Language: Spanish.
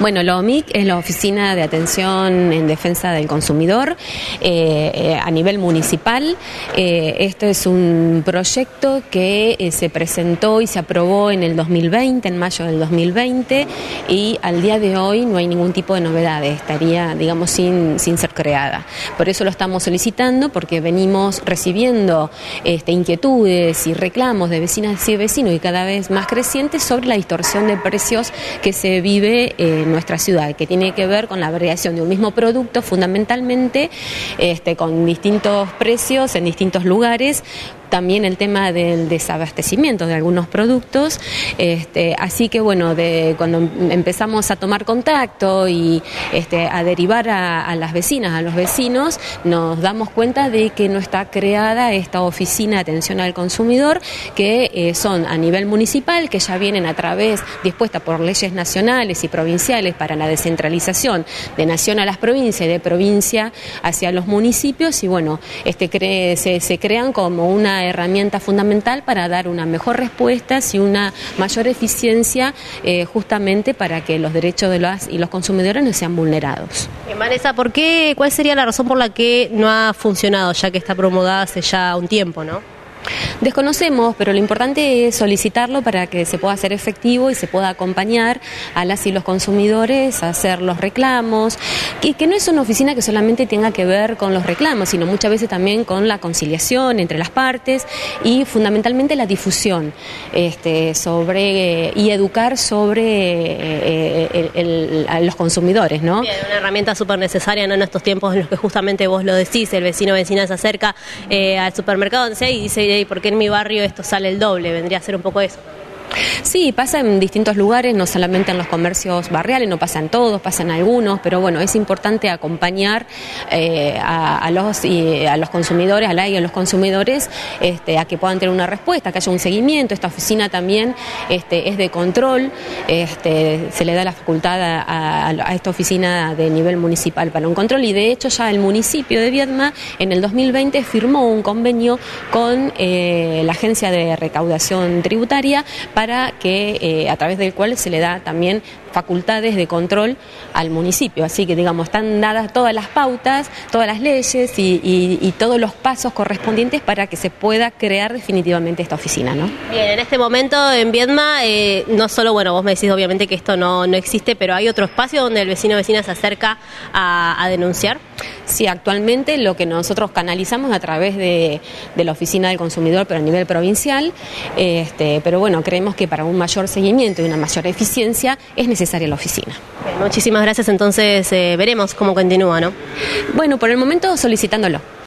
Bueno, la OMIC es la Oficina de Atención en Defensa del Consumidor eh, eh, a nivel municipal. Eh, esto es un proyecto que se presentó y se aprobó en el 2020, en mayo del 2020, y al día de hoy no hay ningún tipo de novedades, estaría, digamos, sin, sin ser creada. Por eso lo estamos solicitando, porque venimos recibiendo este, inquietudes y reclamos de vecinas y vecinos y cada vez más crecientes sobre la distorsión de precios que se vive en nuestra ciudad, que tiene que ver con la variación de un mismo producto fundamentalmente este, con distintos precios en distintos lugares, también el tema del desabastecimiento de algunos productos. Este, así que bueno, de, cuando empezamos a tomar contacto y este, a derivar a, las vecinas, a los vecinos, nos damos cuenta de que no está creada esta oficina de atención al consumidor, que eh, son a nivel municipal, que ya vienen a través, dispuesta por leyes nacionales y provinciales para la descentralización de nación a las provincias y de provincia hacia los municipios, y bueno, este, se, se crean como una herramienta fundamental para dar una mejor respuesta y una mayor eficiencia eh, justamente para que los derechos de las y los consumidores no sean vulnerados. Vanessa, ¿por qué, ¿cuál sería la razón por la que no ha funcionado, ya que está promulgada hace ya un tiempo, no? Desconocemos, pero lo importante es solicitarlo para que se pueda hacer efectivo y se pueda acompañar a las y los consumidores a hacer los reclamos, y que no es una oficina que solamente tenga que ver con los reclamos, sino muchas veces también con la conciliación entre las partes y fundamentalmente la difusión este, sobre y educar sobre eh, a los consumidores, ¿no? Una herramienta súper necesaria en estos tiempos en los que justamente vos lo decís, el vecino o vecina se acerca eh, al supermercado y dice ¿y por qué en mi barrio esto sale el doble? Vendría a ser un poco eso. Sí, pasa en distintos lugares, no solamente en los comercios barriales, no pasa en todos, pasa en algunos, pero bueno, es importante acompañar eh, a, los, a los consumidores, a la y a los consumidores, este, a que puedan tener una respuesta, que haya un seguimiento. Esta oficina también este, es de control, este, se le da la facultad a, esta oficina de nivel municipal para un control y de hecho ya el municipio de Viedma en el 2020 firmó un convenio con eh, la Agencia de Recaudación Tributaria para que eh, a través del cual se le da también facultades de control al municipio. Así que, digamos, están dadas todas las pautas, todas las leyes y, todos los pasos correspondientes para que se pueda crear definitivamente esta oficina, ¿no? Bien, en este momento en Viedma, eh, no solo, bueno, vos me decís obviamente que esto no, no existe, pero hay otro espacio donde el vecino vecina se acerca a denunciar. Sí, actualmente lo que nosotros canalizamos a través de, la Oficina del Consumidor, pero a nivel provincial, este, pero bueno, creemos que para un mayor seguimiento y una mayor eficiencia es necesaria la oficina. muchísimas gracias, entonces eh, veremos cómo continúa, ¿no? Bueno, por el momento solicitándolo.